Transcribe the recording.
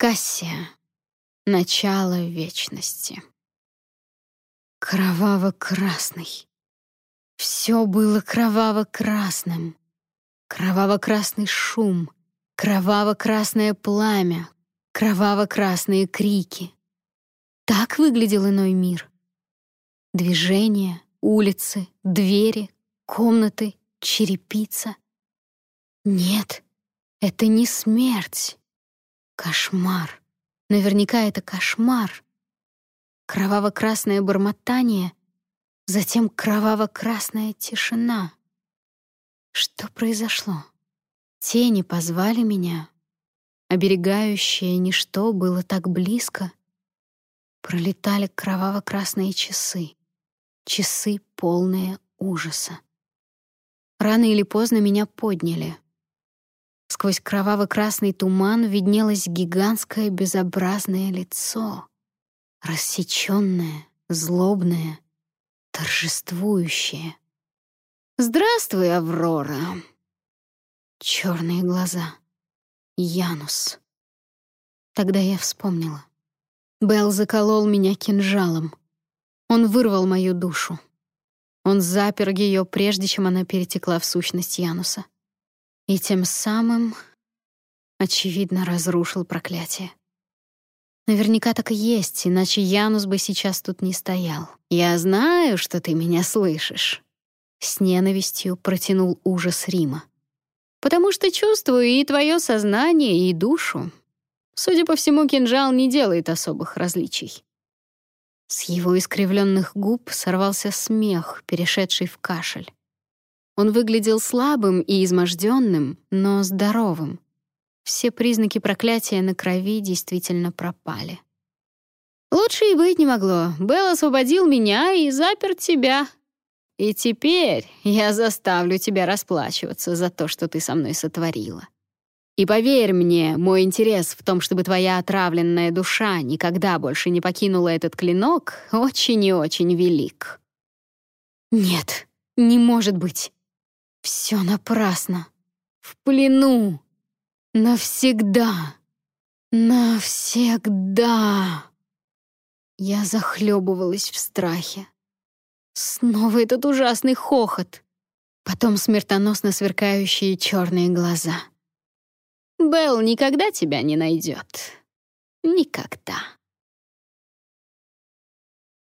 Кассия. Начало вечности. Кроваво-красный. Все было кроваво-красным. Кроваво-красный шум, кроваво-красное пламя, кроваво-красные крики. Так выглядел иной мир. Движения, улицы, двери, комнаты, черепица. Нет, это не смерть. Кошмар. Наверняка это кошмар. Кроваво-красное бормотание, затем кроваво-красная тишина. Что произошло? Тени позвали меня. Оберегающее ничто было так близко. Пролетали кроваво-красные часы. Часы, полные ужаса. Рано или поздно меня подняли — Сквозь кроваво-красный туман виднелось гигантское безобразное лицо, рассечённое, злобное, торжествующее. «Здравствуй, Аврора!» Чёрные глаза. Янус. Тогда я вспомнила. Белл заколол меня кинжалом. Он вырвал мою душу. Он запер её, прежде чем она перетекла в сущность Януса и тем самым, очевидно, разрушил проклятие. Наверняка так и есть, иначе Янус бы сейчас тут не стоял. «Я знаю, что ты меня слышишь», — с ненавистью протянул ужас Рима. «Потому что чувствую и твое сознание, и душу. Судя по всему, кинжал не делает особых различий». С его искривленных губ сорвался смех, перешедший в кашель. Он выглядел слабым и изможденным, но здоровым. Все признаки проклятия на крови действительно пропали. «Лучше и быть не могло. Белл освободил меня и запер тебя. И теперь я заставлю тебя расплачиваться за то, что ты со мной сотворила. И поверь мне, мой интерес в том, чтобы твоя отравленная душа никогда больше не покинула этот клинок, очень и очень велик». «Нет, не может быть. Все напрасно. В плену. Навсегда. Навсегда. Я захлебывалась в страхе. Снова этот ужасный хохот. Потом смертоносно сверкающие черные глаза. Белл никогда тебя не найдет. Никогда.